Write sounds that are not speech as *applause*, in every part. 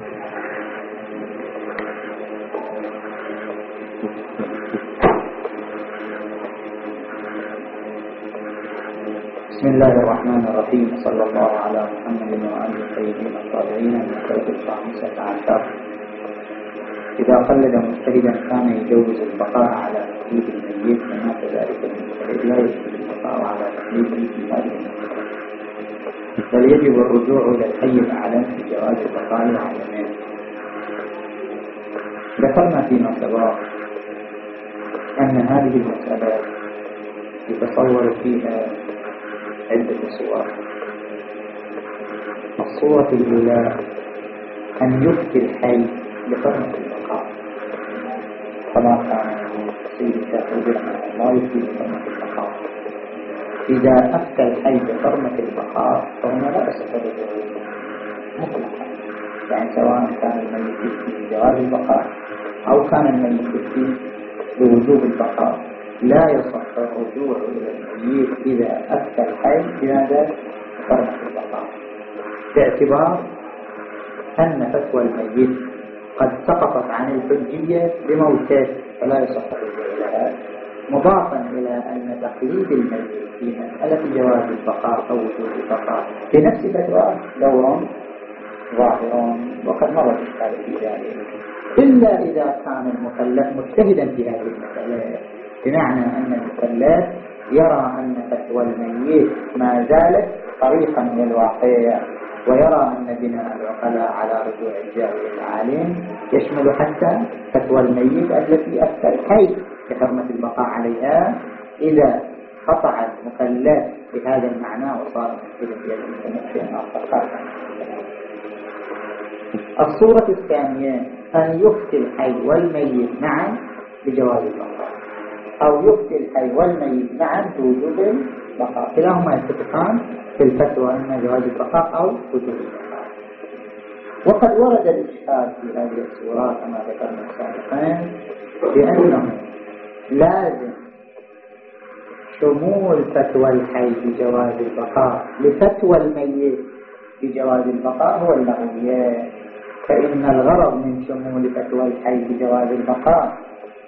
بسم الله الرحمن الرحيم صلى الله على محمد وآله الطيبين الطاهرين الخلق الخامسة عشر إذا قلد مجتهدا كان يجوز البقاء على تقليد الميت وما كذلك المجتهد لا يجوز البقاء على تقليده في هذه بل يجب الرجوع إلى الحي الأعلم في جواز البقاء العالمين ذكرنا فيما سبق أن هذه المسألة يتصور فيها عدة صور. الصورة الأولى أن يفتي الحي بحرمة البقاء كما كان سيد رضي الله يفتي بحرمة البقاء إذا أفتى الحي بحرمة البقاء فهنا لا يستطيع مطلقا. يعني سواء كان الميت يفتي بجواز البقاء أو كان الميت يفتي بوجوب البقاء لا يصح الرجوع إلى الميت إذا أفتى الحي بهذا فرق البقاء. باعتبار أن فتوى الميت قد سقطت عن الحجية بموته فلا يصح الرجوع مضافا إلى أن تقليد الميت في مسألة جواز البقاء أو وجود البقاء في نفس فتوى دور ظاهر وقد مر الإشكال في ذلك إلا إذا كان المكلف مجتهدا في هذه المسألة بمعنى أن المكلف يرى أن فتوى الميت ما زالت طريقا للواقع ويرى أن بناء العقلاء على رجوع الجاهل العالم يشمل حتى فتوى الميت التي أفتى الحي بحرمة البقاء عليها إذا قطع المكلف بهذا المعنى وصار مشكلة في المتنفع آخر الصورة الثانية أن يفتي الحي والميت معا بجواز البقاء. أو يفتي الحي والميت معا بوجوب البقاء. كلاهما يتفقان في الفتوى إما جواز البقاء أو وجوب البقاء. وقد ورد الإشكال في هذه الصورة كما ذكرنا سابقا بأنه لازم شمول فتوى الحي بجواز البقاء. لفتوى الميت بجواز البقاء هو اللغويات فإن الغرض من شمول فتوى الحي بجواز البقاء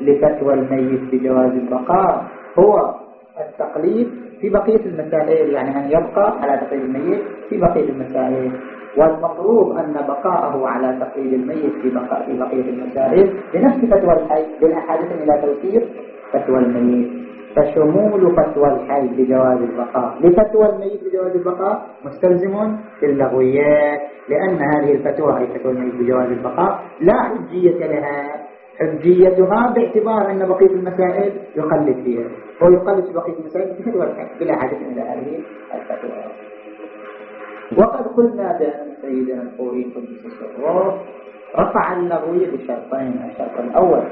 لفتوى الميت بجواز البقاء هو التقليد في بقية المسائل. يعني أن يبقى على تقليد الميت في بقية المسائل. والمطلوب أن بقاءه على تقليد الميت في, بقاء في بقية المسائل بنفس فتوى الحي حاجة إلى توثيق فتوى الميت. فشمول فتوى الحي بجواز البقاء. لفتوى الميت بجواز البقاء مستلزم للغويات لأن هذه الفتوى أي فتوى الميت بجواز البقاء لا حجية لها. حجيتها باعتبار أن بقية المسائل يقلد فيها هو يقلد في بقية المسائل بفتوى الحي بلا حاجة إلى هذه الفتوى. وقد قلنا بأن سيدنا الخوري قدس السرور رفع اللغوية بشرطين الشرط الأول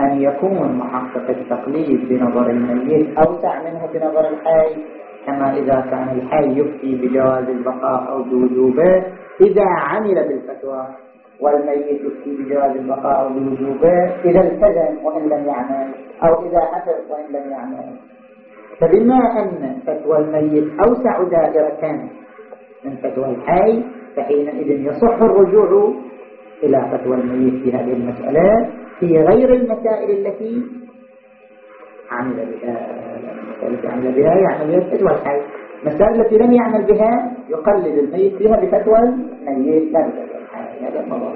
أن يكون محقق التقليد بنظر الميت أوسع منه بنظر الحي كما إذا كان الحي يفتي بجواز البقاء أو بوجوبه إذا عمل بالفتوى والميت يفتي بجواز البقاء أو بوجوبه إذا التزم وإن لم يعمل أو إذا حفظ وإن لم يعمل. فبما أن فتوى الميت أوسع دائرة من فتوى الحي فحينئذ يصح الرجوع إلى فتوى الميت في هذه المسألة في غير المسائل التي عمل بها التي عمل بها يعمل بها فتوى الحي. المسائل التي لم يعمل بها يقلد الميت فيها بفتوى الميت لا بفتوى الحي هذا الموضوع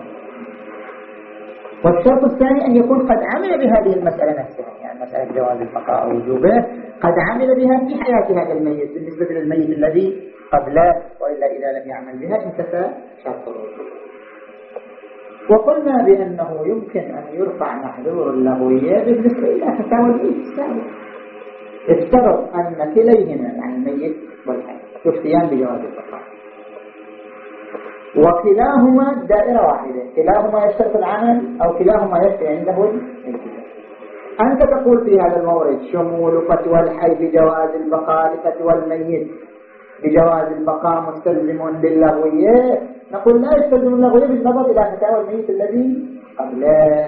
والشرط الثاني أن يكون قد عمل بهذه المسألة نفسها يعني مسألة جواز البقاء وجوبه قد عمل بها في حياة هذا الميت بالنسبة للميت الذي قبله وإلا إذا لم يعمل بها انتفى شرط وقلنا بأنه يمكن أن يرفع محذور اللغوية بالنسبة إلى فتاوى الميت السابق افترض أن كليهما يعني الميت والحي. يفتيان بجواز البقاء وكلاهما دائرة واحدة كلاهما يشترط العمل أو كلاهما يفتي عنده الالتزام أنت تقول في هذا المورد شمول فتوى الحي بجواز البقاء لفتوى الميت. بجواز البقاء مستلزم للغوية نقول لا يستلزم اللغوية بالنظر إلى فتاوى الميت الذي قبله.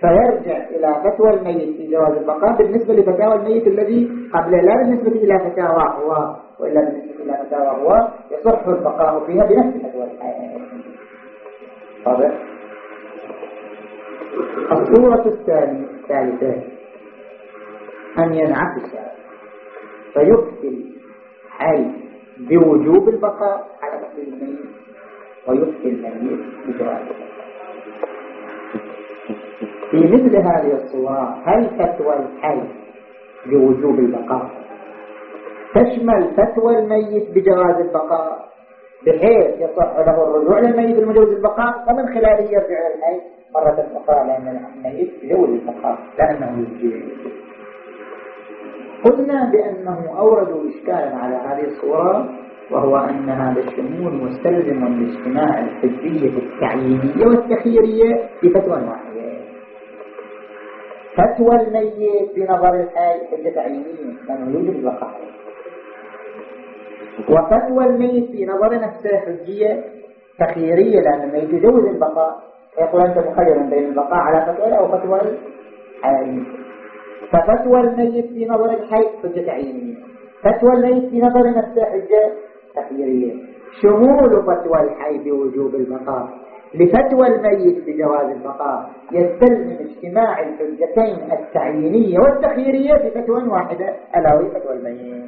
فيرجع إلى فتوى الميت في جواز البقاء بالنسبة لفتاوى الميت الذي قبله لا بالنسبة إلى فتاوى هو وإلا بالنسبة إلى فتاوى هو. يصح البقاء فيها بنفس فتوى الحياة واضح؟ الصورة الثالثة أن ينعكس فيفتي الحي بوجوب البقاء على تقليد الميت ويفتي الميت بجواز في مثل هذه الصورة هل فتوى الحي بوجوب البقاء؟ تشمل فتوى الميت بجواز البقاء بحيث يصح له الرجوع للميت المجوز البقاء ومن خلاله يرجع الحي مرة أخرى لأن الميت يجوز البقاء لأنه يجيب قلنا بأنه أوردوا إشكالا على هذه الصورة وهو أن هذا الشمول مستلزم لاجتماع الحجية التعيينية والتخييرية في فتوى واحدة. فتوى الميت بنظر الحي حجة تعيينية لأنه يوجد البقاء وفتوى الميت في نظر نفسه حجية تخييرية لأن الميت يجوز البقاء. يقول أنت مخير بين البقاء على فتوى أو فتوى الحي ففتوى الميت في نظر الحي حجة تعيينية فتوى الميت في نظر نفسه حجة تخييرية شمول فتوى الحي بوجوب البقاء. لفتوى الميت بجواز البقاء. يستلزم اجتماع الحجتين التعيينية والتخييرية في فتوى واحدة. ألا وهي فتوى الميت.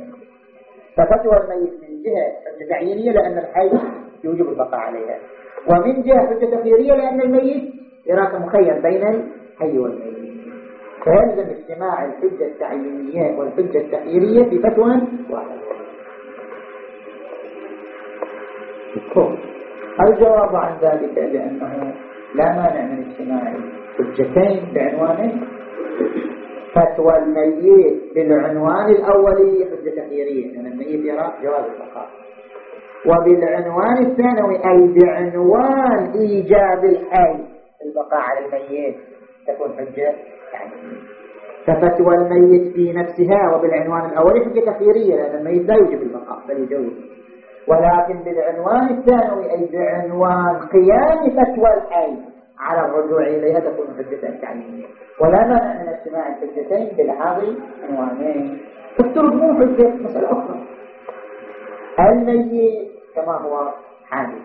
ففتوى الميت من جهة حجة تعيينية لأن الحي يوجب البقاء عليها. ومن جهة حجة تخييرية لأن الميت يراك مخير بين الحي والميت. فيلزم اجتماع الحجة التعيينية والحجة التخييرية في فتوى واحدة. الجواب عن ذلك بأنه لا مانع من اجتماع الحجتين بعنوانين فتوى الميت بالعنوان الأولي حجة تخييرية لأن الميت يرى جواز البقاء. وبالعنوان الثانوي أي بعنوان إيجاب الحي. البقاء على الميت. تكون حجة يعني ففتوى الميت في نفسها وبالعنوان الأولي حجة تخييرية لأن الميت لا يوجب البقاء بل يجوز. ولكن بالعنوان الثانوي أي بعنوان قيام فتوى الحي على الرجوع إليها تكون حجة تعيينية ولا مانع من اجتماع الحجتين بلحاظ عنوانين. الطرق مو حجة مسألة أخرى. الميت كما هو حادث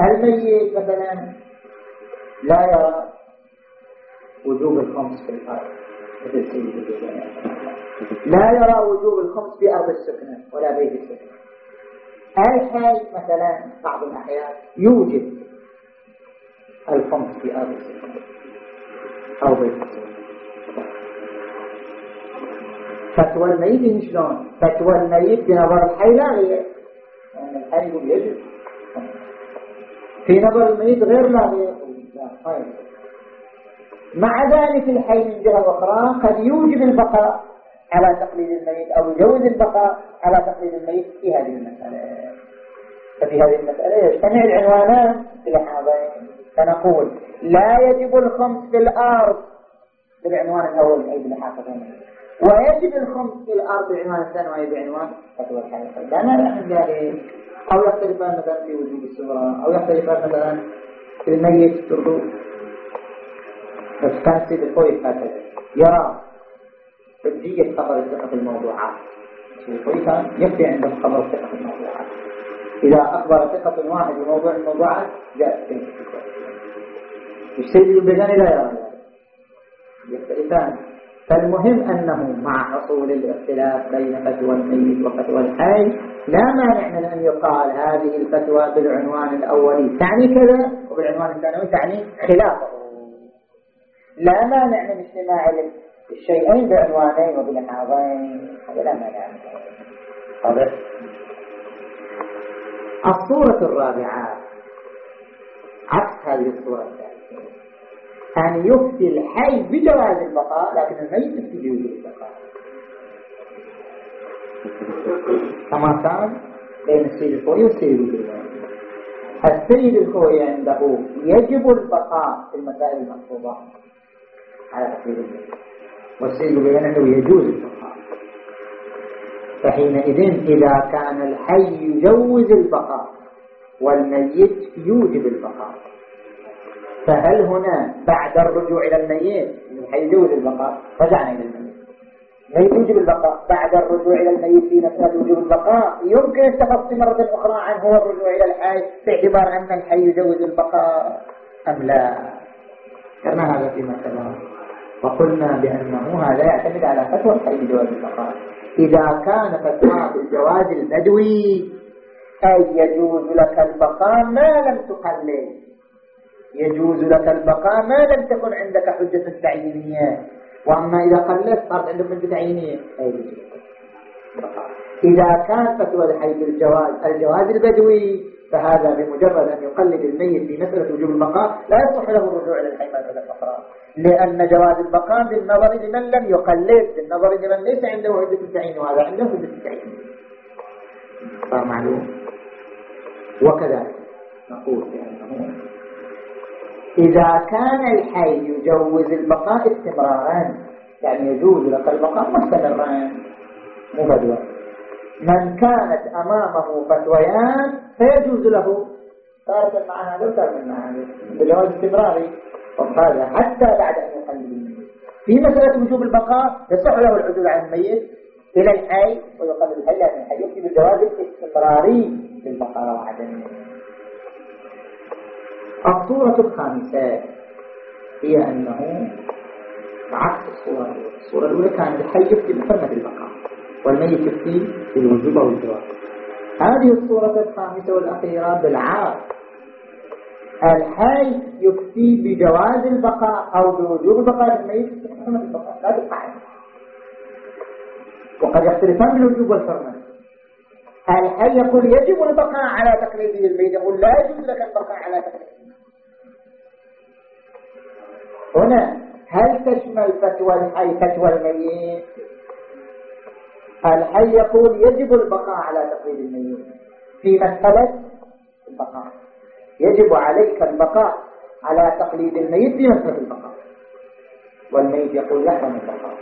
الميت مثلا لا يرى وجوب الخمس في الأرض لا يرى وجوب الخمس في أرض السكنة ولا بيت السكنة. الحي مثلا بعض الأحيان يوجد الخمس في أرض السكنة أو بيت السكنة؟ فتوى الميت شلون؟ فتوى الميت بنظر الحي لا غير. يقول يجب في نظر الميت غير لا غير مع ذلك الحي من جهة أخرى قد يوجب البقاء على تقليد الميت أو يجوز البقاء على تقليد الميت في هذه المسألة. ففي هذه المسألة يجتمع العنوانان بلحاظين فنقول لا يجب الخمس في الأرض بالعنوان الأول أي بلحاظين ويجب الخمس في الأرض بعنوان الثاني وهي بعنوان فتوى الحقيقة لا من ذلك. أو يختلفان مثلا في وجود الصغرى أو يختلفان مثلا في الميت تردو بس كان سيد الخوي هكذا يرى حجية خبر الثقة في الموضوعات سيد الخوي كان يكفي عنده خبر الثقة في الموضوعات إذا أخبر ثقة واحد بموضوع الموضوعات جاء في السيد البيزاني لا يرى ذلك يختلفان فالمهم أنه مع حصول الاختلاف بين فتوى الميت وفتوى الحي لا مانع من أن يقال هذه الفتوى بالعنوان الأولي. تعني كذا وبالعنوان الثانوي تعني خلافه. لا مانع من اجتماع الشيئين بعنوانين وبلحاظين. هذا لا مانع. واضح الصورة الرابعة عكس هذه الصورة الثالثة أن يفتي الحي بجواز البقاء لكن الميت يفتي بوجود البقاء. كما كان بين السيد الخوي والسيد الخوي السيد الخوي عنده يجب البقاء في المسائل المحفوظة على تقليد والسيد بيان أنه يجوز البقاء فحينئذ إذا كان الحي يجوز البقاء والميت يوجب البقاء فهل هنا بعد الرجوع إلى الميت الحي يجوز البقاء رجعنا إلى الميت الميت يوجب البقاء. بعد الرجوع إلى الميت في مسألة وجوب البقاء يمكن التفصي مرة أخرى عن هو الرجوع إلى الحي باعتبار أن الحي يجوز البقاء أم لا. ذكرنا هذا فيما سبق. وقلنا بأنه هذا يعتمد على فتوى الحي بجواز البقاء. إذا كان فتوى بالجواز البدوي أي يجوز لك البقاء ما لم تقلل يجوز لك البقاء ما لم تكن عندك حجة تعيينية. وأما إذا قلت صارت عندك حجة تعيينية أي. إذا كان فتوى الحي بالجواز الجواز البدوي فهذا بمجرد أن يقلد الميت في مسألة وجوب البقاء لا يصح له الرجوع إلى الحي مسألة أخرى لأن جواز البقاء بالنظر لمن لم يقلد بالنظر لمن ليس عنده حجة التعيين وهذا عنده حجة التعيين صار معلوم وكذلك نقول بأنه إذا كان الحي يجوز البقاء استمرارا يعني يجوز لك البقاء مستمرا. مو بدوا من كانت أمامه فتويان فيجوز له. تارة مع هذا وتارة مع هذا بجواز استمراري. وقال حتى بعد أن يقلل. في مسألة وجوب البقاء يصح له العدول عن الميت إلى الحي ويقلل الحي لأن الحي يكتب بالجواز الاستمراري للبقاء وعدمه. الصورة الخامسة هي أنه عكس الصورة الأولى. الصورة الأولى كان الحي يفتي بحرمة البقاء والميت يفتي بالوجوب أو الجواز هذه الصورة الخامسة والأخيرة بالعكس الحي يفتي بجواز البقاء أو بوجوب البقاء الميت يفتي البقاء لا تقع وقد يختلفان بالوجوب والحرمة. الحي يقول يجب البقاء على تقليده الميت يقول لا يجوز لك البقاء على تقليده. هنا هل تشمل فتوى الحي فتوى الميت؟ الحي يقول يجب البقاء على تقليد الميت. في مسألة البقاء. يجب عليك البقاء على تقليد الميت في مسألة البقاء. والميت يقول يحرم البقاء.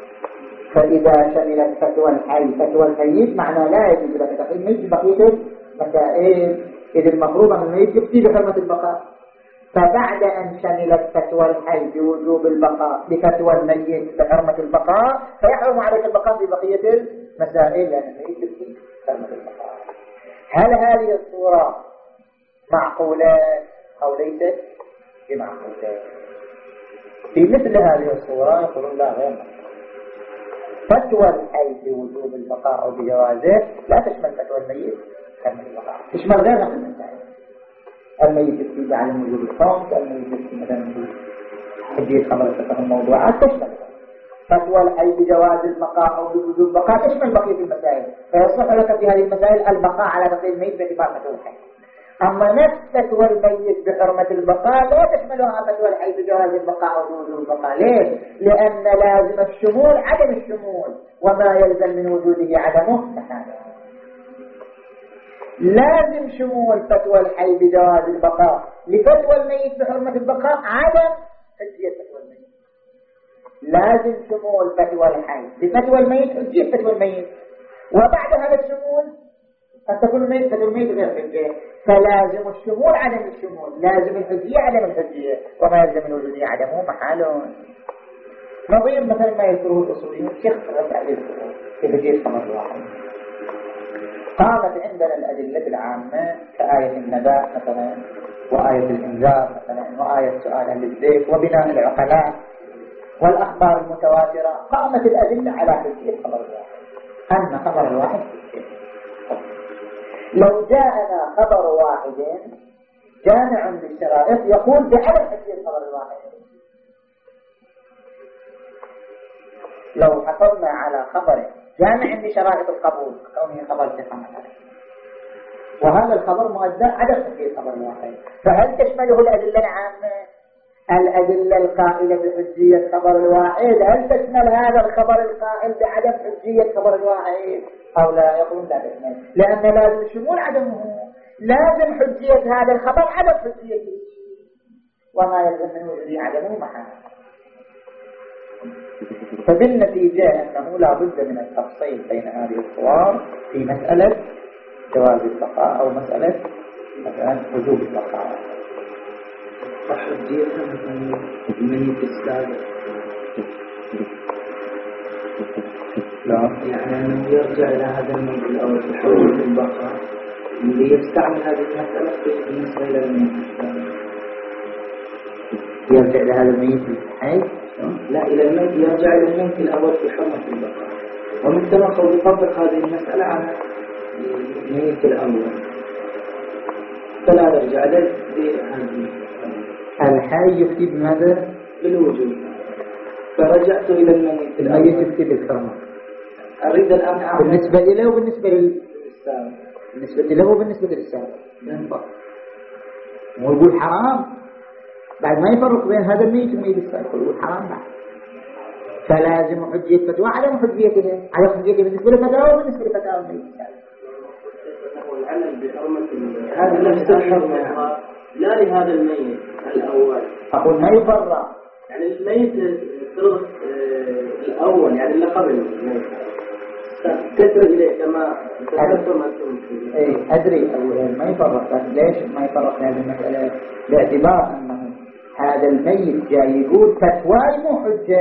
فإذا شملت فتوى الحي فتوى الميت معنى لا يجب لك تقليد الميت بقية المسائل. إذ المفروض أن الميت يفتي بحرمة البقاء. فبعد أن شملت فتوى الحي بوجوب البقاء بفتوى الميت بحرمة البقاء فيحرم عليك البقاء في بقية المسائل لأن الميت في حرمة البقاء. هل هذه الصورة معقولة أو ليست؟ بمعقولة في مثل هذه الصورة يقولون لا غير فتوى الحي بوجوب البقاء أو بجوازه لا تشمل فتوى الميت حرمة البقاء. تشمل غيرها من المسائل الميت يفتي على وجود الصوم الميت يفتي مثلا حجية خبر تفهم موضوعات تشمل فتوى الحي بجواز البقاء أو بوجود البقاء تشمل بقية المسائل؟ فيصح لك في هذه المسائل البقاء على تقليد الميت باعتبار فتوى الحي أما نفس فتوى الميت بحرمة البقاء لا تشملها فتوى الحي بجواز البقاء أو بوجود البقاء. ليه؟ لأن لازم الشمول عدم الشمول وما يلزم من وجوده عدمه. محاله لازم شمول فتوى الحي بجواز البقاء. لفتوى الميت بحرمة البقاء عدم حجية فتوى الميت. لازم شمول فتوى الحي. بفتوى الميت حجية فتوى الميت. وبعد هذا الشمول قد تكون الميت فتوى الميت غير حجية فلازم الشمول عدم الشمول. لازم الحجية عدم الحجية. وما يلزم من وجوده عدمه محال. نظير مثلا ما يذكره الأصوليون. شيخ عليه في حجية خمس واحد. قامت عندنا الأدلة العامة كآية النبات مثلا وآية الإنذار مثلا وآية سؤال أهل الزيت وبناء العقلاء والأخبار المتواترة. قامت الأدلة على حجية خبر الواحد. أن خبر الواحد لو جاءنا خبر واحد جامع للشرائط يقول بعدم حجية خبر الواحد. لو حصلنا على خبر جامع لشرائط القبول كونه خبر ثقة مثلا وهذا الخبر مؤدى عدم تفسير خبر واحد. فهل تشمله الأدلة العامة؟ الأدلة القائلة بحجية خبر الواحد. هل تشمل هذا الخبر القائل بعدم حجية خبر الواحد؟ أو لا يقولون لا تشمل. لأن لازم شمول عدمه. لازم حجية هذا الخبر عدم حجيته. وما يلزم من وجوده عدمه محال فبالنتيجة أنه لا بد من التفصيل بين هذه الصور في مسألة جواز البقاء أو مسألة مثلا وجوب البقاء. مثلا الميت السابق لا. يعني أنه يرجع إلى هذا الميت الأول تحول البقاء. اللي يستعمل هذه المسألة بالنسبة إلى الميت. السابق يرجع لهذا الميت. حي لا إلى الميت يرجع إلى الميت الأول في حرمة البقاء. ومن تنقل يطبق هذه المسألة على الميت الأول فلا يرجع له الحي يفتي بماذا؟ بالوجود. فرجعت إلى الميت الميت يفتي بالكرامة أريد الآن أعمل بالنسبة إليه وبالنسبة للسابق بالنسبة له وبالنسبة للسابق ويقول حرام. بعد ما يفرق بين هذا الميت والميت السابق ويقول حرام بعد. فلازم حجية فتوى عدم حجيته على حجيته بالنسبة لفتاوى وبالنسبة لفتاوى الميت هذا نفس الحرمة لا لهذا الميت الأول. أقول ما يفرق. يعني الميت افترض آه، الأول يعني اللي قبل الميت. كثر إليه كما أي أدري. ما يفرق ليش ما يفرق هذه المسألة؟ باعتبار أنه هذا الميت جاي يقول فتواي مو حجة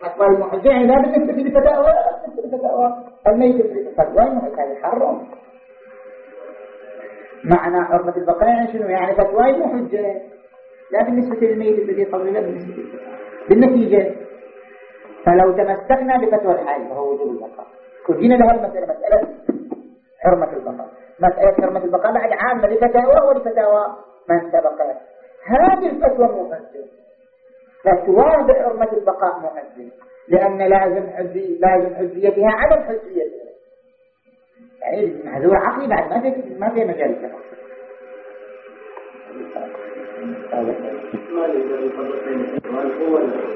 فتواي مو حجة يعني لا بالنسبة لفتاوى ولا بالنسبة الميت فتواي مو حجة يحرم معنى حرمة البقاء يعني شنو؟ يعني فتواي مو حجة لا بالنسبة للميت الذي قبل لا بالنسبة للفتاوى بالنتيجة فلو تمسكنا بفتوى الحي وهو وجوب البقاء. وجينا لها المسألة مسألة حرمة البقاء. مسألة حرمة البقاء بعد عامة لفتاوى ولفتاوى من سبق هذه الفتوى مهزة فتوى بحرمة البقاء مهزة لأن لازم حزي لازم حزيتها عدم حزيتها يعني معذور عقلي بعد ما في ما في مجال التفصيل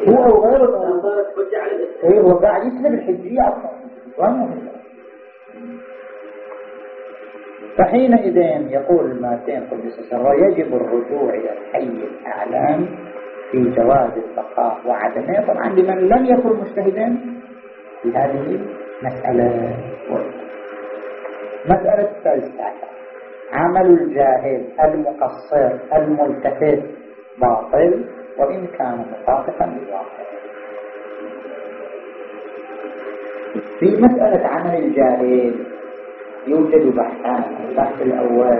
هو إيه هو قاعد يسلب الحجية أصلا فحينئذ يقول الماتين قدس سره يجب الرجوع إلى الحي الأعلام في جواز البقاء وعدمه. طبعا لمن لم يكن مجتهدا في هذه مسألة مسألة الثالثة عمل الجاهل المقصر الملتفت باطل وإن كان مطابقا للواقع في مسألة عمل الجاهل يوجد بحثان البحث الأول.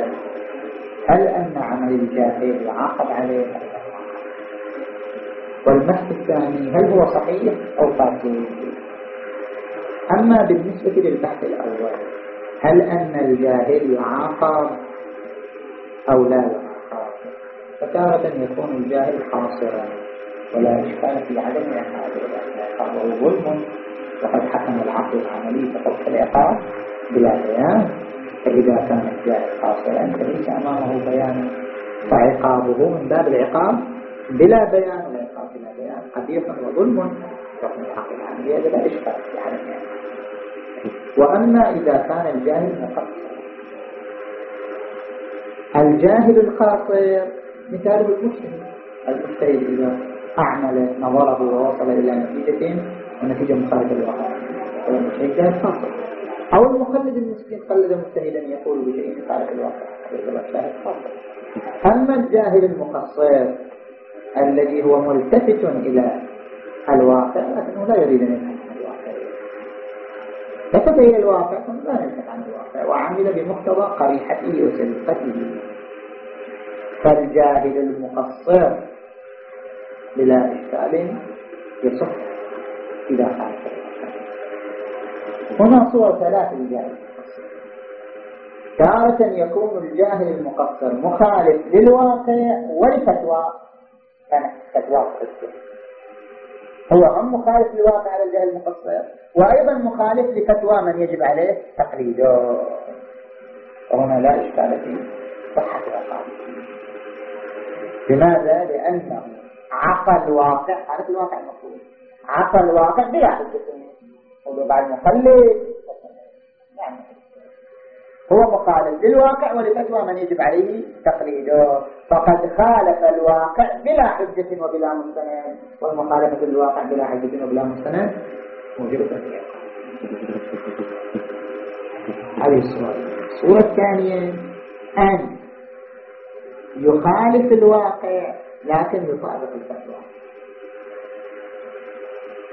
هل أن عمل الجاهل يعاقب عليه؟ والبحث الثاني هل هو صحيح أو فاسد؟ أما بالنسبة للبحث الأول هل أن الجاهل يعاقب أو لا يعاقب؟ فتارة يكون الجاهل خاسرا ولا إشكال في عدم العقاب وهو ظلم وقد حكم العقل العملي بقبح العقاب بلا بيان فإذا كان الجاهل قاصرا فليس أمامه بيان فعقابه من باب العقاب بلا بيان والعقاب بلا بيان قبيح وظلم حكم العقل العملي هذا لا إشكال إعقابه وأما إذا كان الجاهل مقصر الجاهل الخاطر مثاله المجتهد المجتهد إذا أعمل نظره ووصل إلى نتيجة ونتيجة مخالفة للواقع فالمجتهد جاهل خاطر أو المخلد المسكين قلد مجتهدا يقول بشيء مخالف الواقع. أما الجاهل المقصر الذي هو ملتفت إلى الواقع لكنه لا يريد أن يفهم الواقع. إلى الواقع ثم لا يلتفت عن الواقع وعمل بمقتضى قريحته وسلقته فالجاهل المقصر بلا إشكال يصح إذا كان هنا صور ثلاث للجاهل تارة يكون الجاهل المقصر مخالف للواقع والفتوى. فتوى هو هم مخالف للواقع على الجاهل المقصر وأيضا مخالف لفتوى من يجب عليه تقليده. وهنا لا إشكال في صحة الأقامة لماذا؟ لأنه عقل الواقع عارف الواقع المفروض عقل الواقع بلا حجة. بعد مخلد يعني هو مخالف للواقع ولفتوى من يجب عليه تقليده. فقد خالف الواقع بلا حجة وبلا مستند. والمخالفة للواقع بلا حجة وبلا مستند موجبة هذه الصورة الصورة الثانية أن. يخالف الواقع لكن يطابق الفتوى.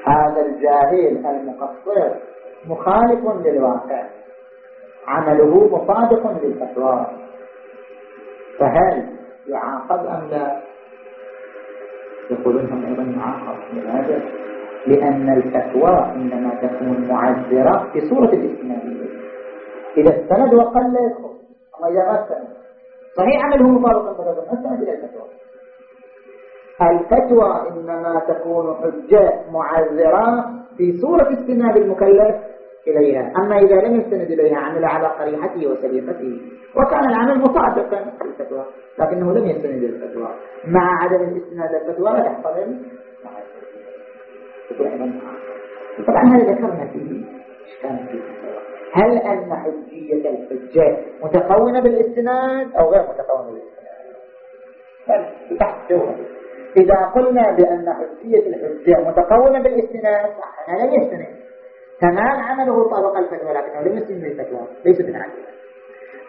هذا الجاهل المقصر مخالف للواقع. عمله مطابق للفتوى. فهل يعاقب أم لا؟ يقولون هم أيضا معاقب لماذا؟ لأن الفتوى إنما تكون معذرة في صورة الاستنادية إذا استند وقل لا يدخل. أما إذا ما استند صحيح عمله مطابقا ما استند إلى الفتوى. الفتوى إنما تكون حجة معذرة في صورة استناد المكلف؟ إليها. أما إذا لم يستند إليها عمل على قريحته وسليقته. وكان العمل مصادقا للفتوى لكنه لم يستند الفتوى مع عدم الاستناد الفتوى لا تحتمل طبعا هذا ذكرنا فيه؟ إشكال فيه هل أن حجية الحجة متقونة بالاستناد أو غير متقونة بالاستناد؟ بحث إذا قلنا بأن حجية الحجة متقونة بالاستناد فأحنا لم يستند. تمام عمله طابق الفتوى لكنه لم يستند الفتوى ليس من عدل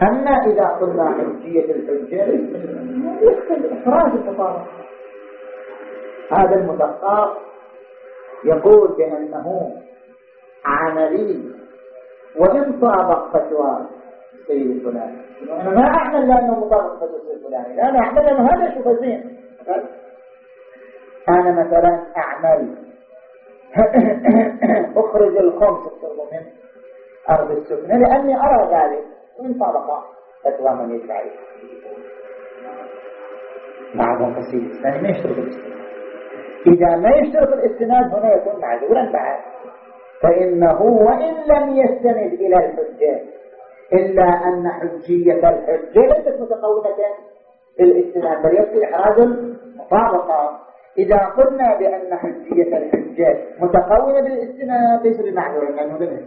أما إذا قلنا حجية الحجة يختلف إخراج التطابق. هذا المدقق يقول بأنه عملي وإن طابق فتوى السيد الفلاني. أنا ما أعمل لأنه مطابق فتوى السيد الفلاني. لا أنا أعمل لأنه هذا شو زين أنا مثلا أعمل. *coughs* أخرج الخمس من أرض السكنة لأني أرى ذلك من طابق فتوى من يدعي بعضهم قصيد الثاني ما يشترط الاستناد إذا ما يشترط الاستناد هنا يكون معذورا بعد. فإنه وإن لم يستند إلى الحجة إلا أن حجية الحجة ليست متقولة بالاستناد بل يكفي إحراز المطابقة إذا قلنا بأن حجية الحجة متقونة بالاستناد ليس بمعذور لأنه لم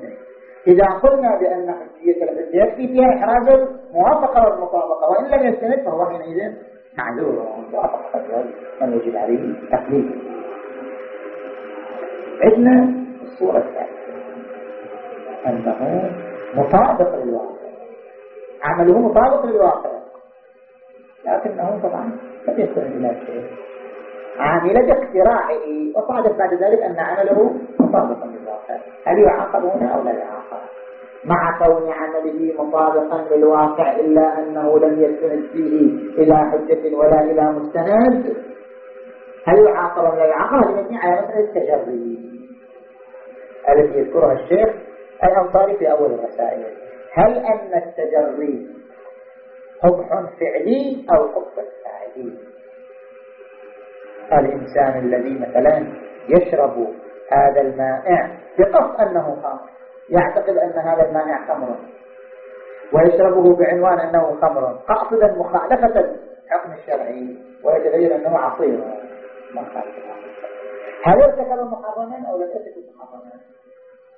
إذا قلنا بأن حجية الحجة يكفي فيها إحراز الموافقة والمطابقة وإن لم يستند فهو حينئذ معذور. من يجب عليه التقليد عندنا الصورة الثالثة أنه مطابق للواقع. عمله مطابق للواقع. لكنه طبعا لم يستند إلى شيء. عامل باختراعه وصادف بعد ذلك أن عمله مطابقا للواقع. هل يعاقب هنا أو لا يعاقب؟ مع كون عمله مطابقا للواقع إلا أنه لم يستند فيه إلى حجة ولا إلى مستند؟ هل يعاقب أو لا يعاقب؟ هذه مبني على مسألة التجري. التي يذكرها الشيخ؟ الأنصاري في أول الرسائل. هل أن التجري قبح فعلي أو قبح فاعلي؟ الإنسان الذي مثلا يشرب هذا المائع بقصد أنه خمر. يعتقد أن هذا المائع خمر. ويشربه بعنوان أنه خمر. قاصدا مخالفة الحكم الشرعي. ويتغير أنه عصير. هل ارتكب محرما أو لم يرتكب محرما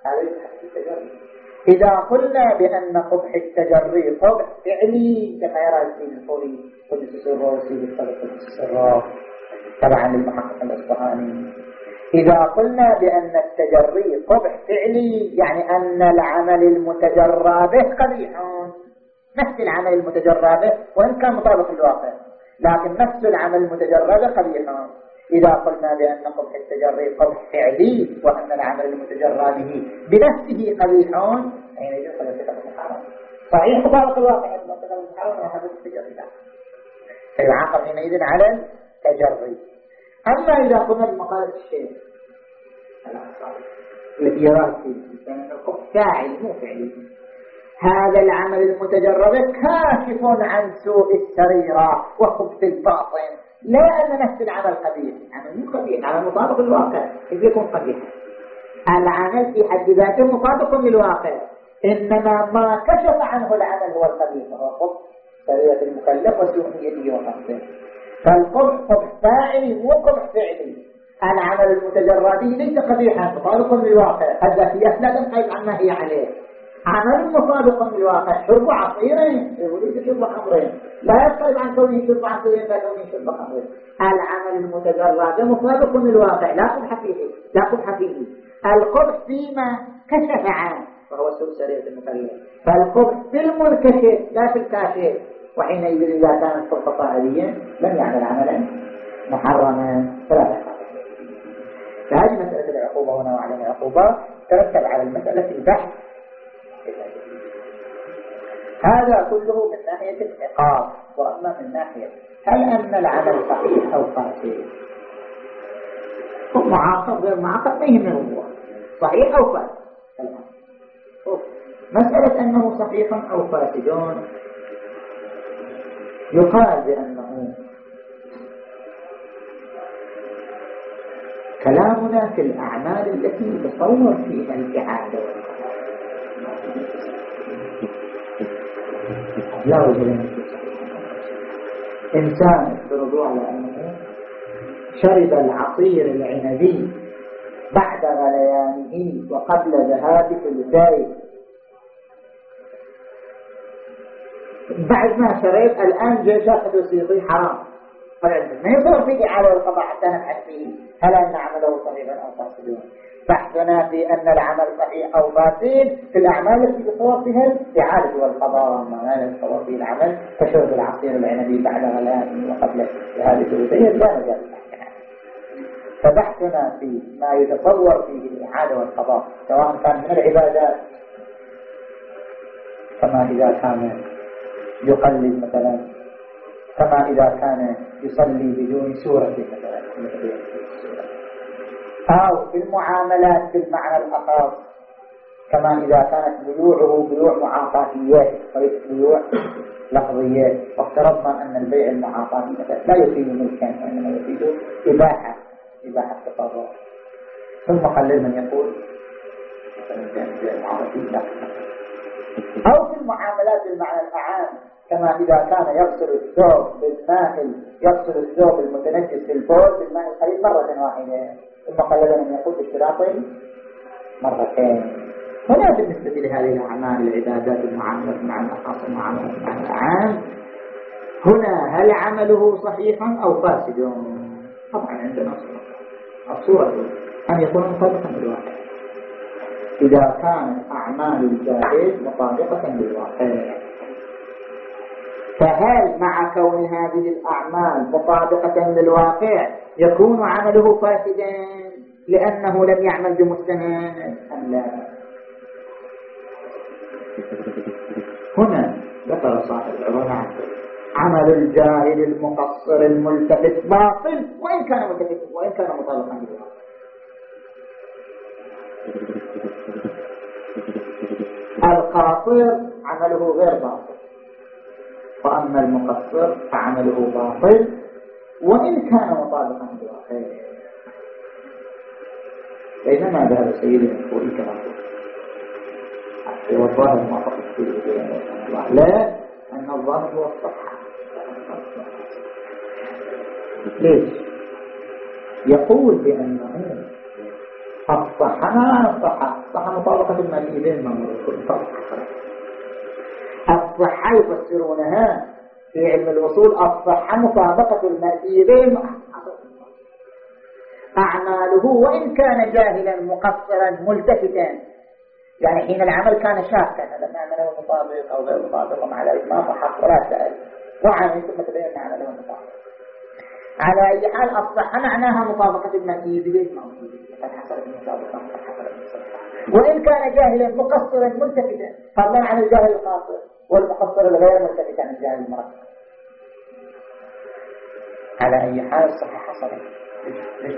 هذا التجري. إذا قلنا بأن قبح التجري قبح فعلي كما يرى السيد الفوري قدس سره والسيد الفرق قدس سره تبعا للمحقق الأصبهاني إذا قلنا بأن التجري قبح فعلي يعني أن العمل المتجرى به قبيح. نفس العمل المتجرى به وإن كان مطابق للواقع. لكن نفس العمل المتجرى به قبيح. إذا قلنا بأن قبح التجري قبح فعلي وأن العمل المتجرى به بنفسه قبيح. حينئذ فلا يتكلم محرم صحيح مطابق الواقع أن يتكلم محرم وحدث التجري لا. فيعاقب حينئذ على التجري. أما إذا قلنا بمقالة الشيخ التي يراه فاعل مو فعلي هذا العمل المتجرد كاشف عن سوء السريرة وخبث الباطن. لا أن نفس العمل قبيح. عمل مو قبيح عمل مطابق للواقع. كيف يكون قبيح؟ العمل في حد ذاته مطابق للواقع. إنما ما كشف عنه العمل هو القبيح وهو خبث سريرة المكلف وسوء نيته وخبثه. فالقبح قبح فاعلي مو قبح فعلي العمل المتجرد ليس قبيحا مطابق للواقع. الذاتيات لا تنقل عما هي عليه. عمل مطابق للواقع. شرب عصيرين وليس شرب خمرين لا يختلف عن كونه شرب عصيرين كونه شرب خمرين العمل المتجرد مطابق للواقع. لا قبح فيه لا قبح فيه. القبح فيما كشف عنه وهو سوء سريع المكلف فالقبح في المنكشف لا في الكاشف. وحينئذ إذا كانت فرصة عادية لم يعمل عملا محرما فلا تحرم فهذه مسألة العقوبة هنا وعلم العقوبة. ترتب على المسألة البحث. هذا كله من ناحية العقاب وأما من ناحية هل أن العمل صحيح أو فاسد؟ معاقب غير معاقب ما يهمه هو صحيح أو فاسد؟ مسألة أنه صحيح أو فاسد يقال بأنه كلامنا في الأعمال التي يتصور فيها الإعادة لا وجه إنسان افترضوا على أنه شرب العصير العنبي بعد غليانه وقبل ذهاب ثلثي بعد ما شرب الآن جاء شاهد وسيطي حرام. ما يصير في إعادة القضاء حتى نبحث فيه. هل أن عمله صحيحا أو فاسد بحثنا في أن العمل صحيح أو فاسد في الأعمال التي يصور فيها الإعادة والقضاء. وما لا يتصور فيه العمل كشرب العصير العنبي بعد غلائه وقبل هذه الثلثية لا مجال فبحثنا في ما يتصور فيه الإعادة والقضاء سواء كان من العبادات. كما إذا كان يقلد مثلا. كما إذا كان يصلي بدون سورة مثلا. أو في المعاملات بالمعنى الأخص كما إذا كانت بيوعه بيوع معاطاتيات وليس بيوع لفظيات وافترضنا أن البيع المعاطاتي مثلا لا يفيد ملكا وإنما يفيد إباحة إباحة التصرف ثم قلل من يقول أو في المعاملات بالمعنى الأعام كما إذا كان يغسل الثوب بالماء يغسل الثوب المتنجس بالبول بالماء القليل مرة واحدة. ثم قلل من يقول باشتراط مرتين. هنا بالنسبة لهذه الأعمال العبادات المعاملة مع الأخص المعاملة مع العام هنا هل عمله صحيحا أو فاسد؟ طبعا عندنا الصورة أن يكون مطابقا للواقع إذا كانت أعمال الجاهل مطابقة للواقع. فهل مع كون هذه الأعمال مطابقة للواقع يكون عمله فاسدا لأنه لم يعمل بمستند أم لا؟ هنا ذكر صاحب العلماء عمل الجاهل المقصر الملتفت باطل وإن كان ملتفت وإن كان مطابقا للواقع. القاصر عمله غير باطل. وأما المقصر فعمله باطل. وإن كان مطابقا للواقع بينما ذهب سيد المشهوري كما قلت. والظاهر ما فقط في لا أن الظاهر هو الصحة ليش؟ يقول بأنه الصحة ما الصحة مطابقة الماليين ما الصحة يفسرونها في علم الوصول. الصحة مطابقة المأثيرين أعماله وإن كان جاهلا مقصرا ملتفتا. يعني حين العمل كان شاكا هذا ما عمله مطابق أو غير مطابق ومع ذلك ما صحح ولا سأل. وعمل ثم تبين عمله مطابق على أي حال الصحة معناها مطابقة المأثير ليش ما قد حصلت مطابقة. وإن كان جاهلا مقصرا ملتفتا فضلا عن الجاهل القاصر والمقصر الغير ملتفت عن الجاهل المركب. على أي حال الصحة حصلت ليش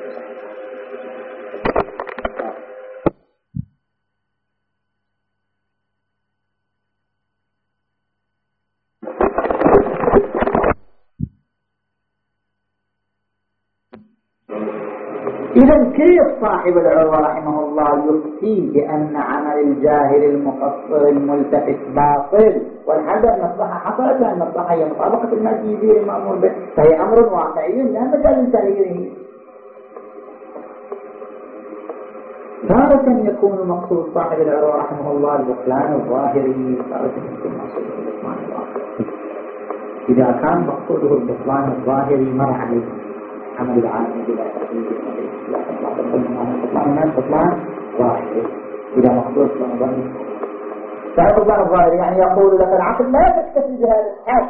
إذا كيف صاحب العروة رحمه الله يفتي بأن عمل الجاهل المقصر الملتفت باطل؟ والحد أن الصحة حصلت لأن الصحة هي مطابقة المسجد المأمور به. فهي أمر واقعي لا مجال لتغييره تارة يكون مقصود صاحب العروة رحمه الله البطلان الظاهري تارة يكون مقصوده البطلان الظاهري. إذا كان مقصوده البطلان الظاهري مر عليه عمل العالم بلا تغيير إذا فالبطلان الظاهري يعني يقول لك العقل لا تكتفي بهذا الحال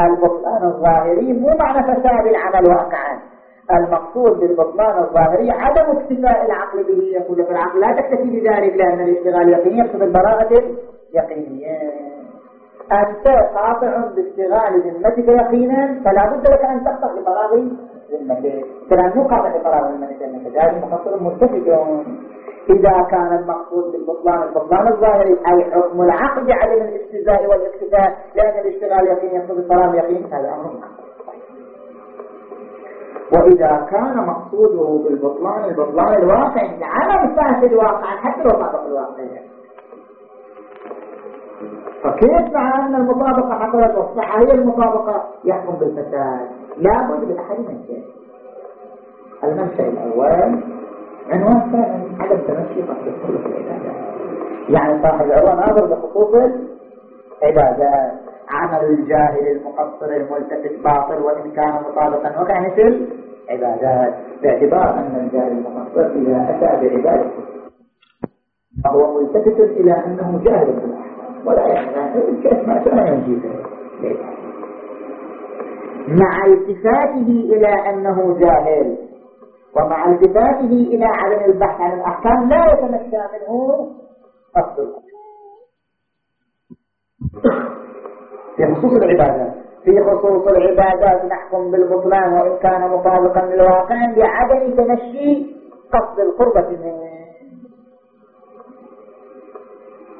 البطلان الظاهري مو معنى فساد العمل واقعا المقصود بالبطلان الظاهري عدم اكتفاء العقل به يقول لك العقل لا تكتفي بذلك لأن الاشتغال اليقيني يقصد البراءة اليقينية أنت قاطع باشتغال ذمتك يقينا فلا بد لك أن تقطع ببراءة كلام مو قاطع قرار ذمته ذمته جاهل مفسر متفق إذا كان المقصود بالبطلان البطلان الظاهري أي حكم العقد عدم الاستزاء والاكتفاء لأن الاشتغال يقين يقصد الطلام يقين هذا أمر وإذا كان مقصوده بالبطلان البطلان الواقع عمل فاسد واقعا حتى لو طابق الواقع. فكيف مع أن المطابقة حصلت والصحة هي المطابقة؟ يحكم بالفساد. لابد من أحد منشأ المنشأ الأول عنوان ثاني عدم تمشي قصد العبادات يعني صاحب العروة ناظر بخصوص العبادات عمل الجاهل المقصر الملتفت باطل وإن كان مطابقا وكان مثل عبادات باعتبار أن الجاهل المقصر إذا أتى بعبادة فهو ملتفت إلى أنه جاهل بالأحكام ولا يعني كيف ما يجيب. مع التفاته إلى أنه جاهل ومع التفاته إلى عدم البحث عن الأحكام لا يتمشى منه قصد في خصوص العبادات في خصوص العبادات نحكم بالبطلان وإن كان مطابقا للواقع بعدم تمشي قصد القربة منه.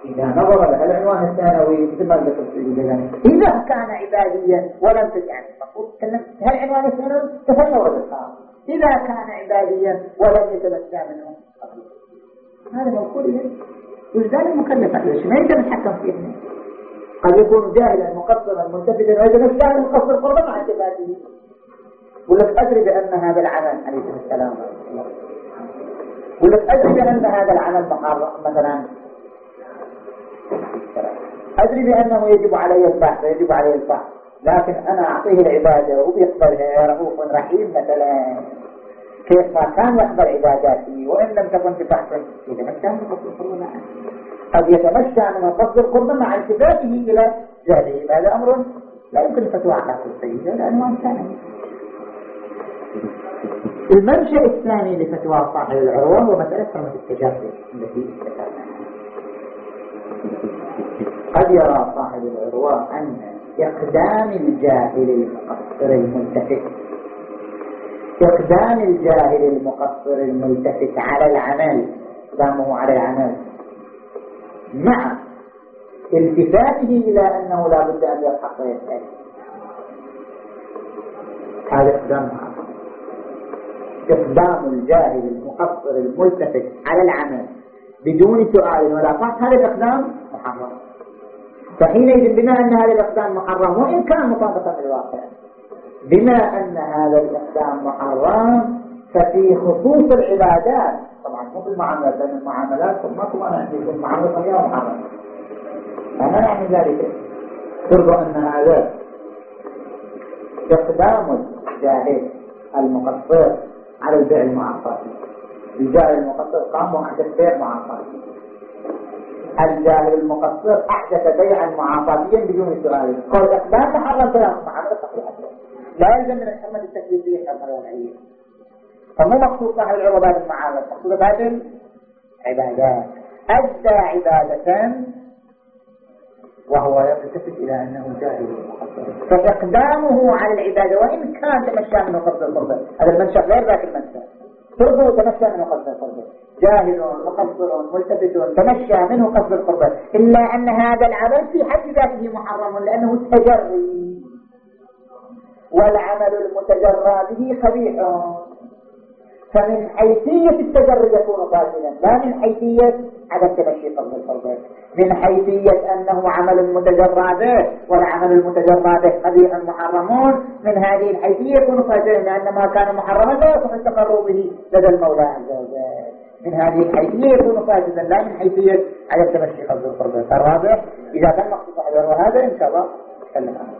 إذا نظر لها العنوان الثانوي مثل ما ذكرت إذا كان عباديا ولم تجعل المفروض تكلم هالعنوان الثانوي؟ تفنور بالخاص إذا كان عباديا ولم يتمتع منه. هذا موصول إليه وجدان المكلف عليه ما يقدر يتحكم فيه. قد يكون جاهلا مقصرا ملتفتا ويتمشى من قصر قربا مع اتفاقه ولك أدري بأن هذا العمل عليه السلام. ولك أدري بأن هذا العمل مثلا أدري بأنه يجب علي البحث ويجب علي الفحص. لكن أنا أعطيه العبادة وبيقبلها رؤوف رحيم مثلا. كيف ما كان يقبل عباداتي وإن لم تكن بحث يتمشى من قصد القرب قد يتمشى من قصد القرب مع التفاته إلى جهله هذا أمر لا يمكن فتوى على كل عنوان ثاني. المنشأ الثاني لفتوى صاحب العروة هو مسألة حرمة التجرد التي ذكرناها قد يرى صاحب العروة أن إقدام الجاهل المقصر الملتفت إقدام الجاهل المقصر الملتفت على العمل إقدامه على العمل. مع التفاته إلى أنه لا بد أن يلحق ويسأل هذا إقدام إقدام الجاهل المقصر الملتفت على العمل بدون سؤال ولا فحص هذا الإقدام محرم. فحينئذ بما أن هذا الإقدام محرم وإن كان مطابقا للواقع. بما أن هذا الإقدام محرم ففي خصوص العبادات طبعا مو في المعاملات لأن المعاملات ما أنا في المعاملات فيها محرم. أنا يعني ذلك. ترضى أن هذا إقدام الجاهل المقصر على البيع المعصر الجاهل المقصر قام وحدث بيع معصر الجاهل المقصر أحدث بيعا معاطاتيا بدون سؤال قول إقدام محرم كلام محرم صحيح لا يلزم من الحمد التكليفية الحمد الوضعية. فمو مقصود صاحب العروبات المعارض مقصود بعد عبادات. أدى عبادة وهو يلتفت إلى أنه جاهل فإقدامه على العبادة وإن كان تمشى منه قصد القربة. هذا المنشأ غير ذاك المنشأ. قربه تمشى منه قصد القربة. جاهل مقصر ملتفت تمشى منه قصد القربة إلا أن هذا العمل في حد ذاته محرم لأنه تجري. والعمل المتجرى به قبيح. فمن حيثية التجرد يكون باطلا لا من حيثية عدم تمشي قبل الفرض من حيثية أنه عمل متجرى به والعمل المتجرى به قبيح محرمون. من هذه الحيثية يكون فاسدا لأن ما كان محرما لا يصح التقرب به لدى المولى عز وجل. من هذه الحيثية يكون فاسدا لا من حيثية عدم تمشي قبل الفرض الرابع إذا كان مقصود هذا إن شاء الله نتكلم عنه.